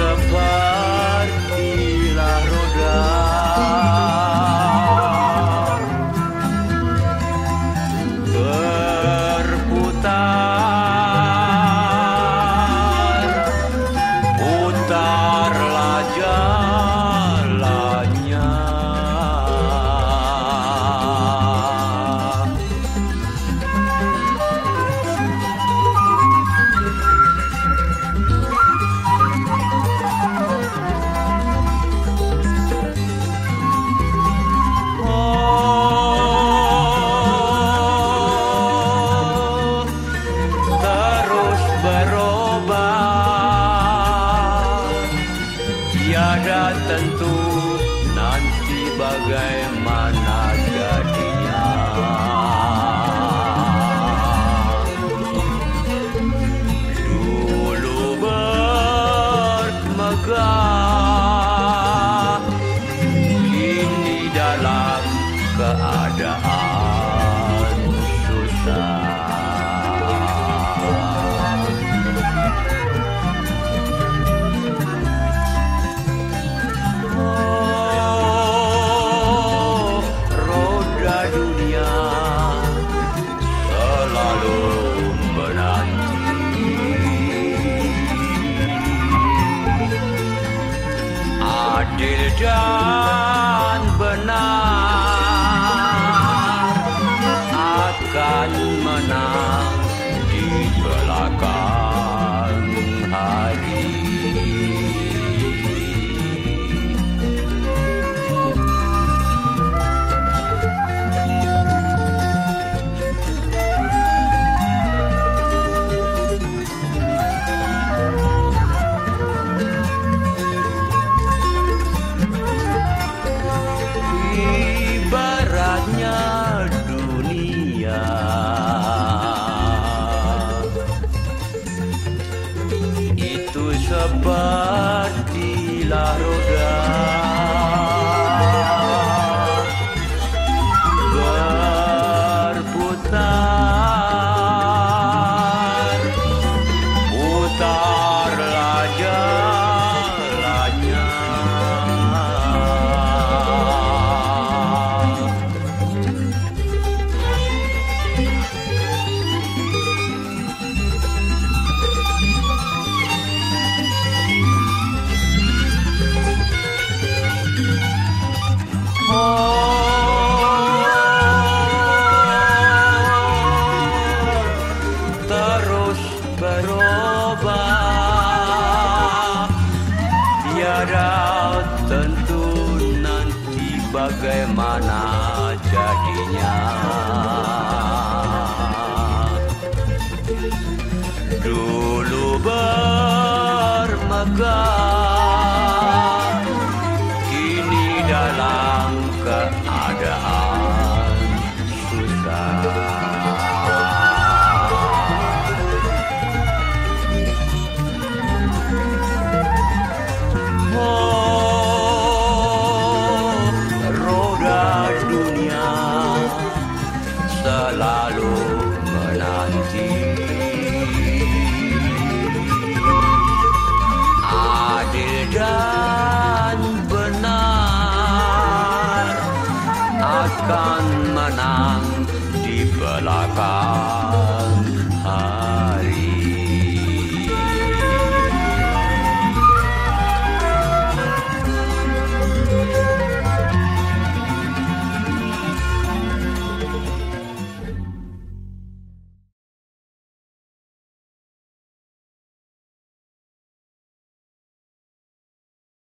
supply. Tentu nanti bagaimana jadinya. Dulu bermegah Kini dalam keadaan dan benar akan menang di belakang hari. Itu sepertilah tiada tentu nanti bagaimana jadinya. Dulu bermegah Lalu menanti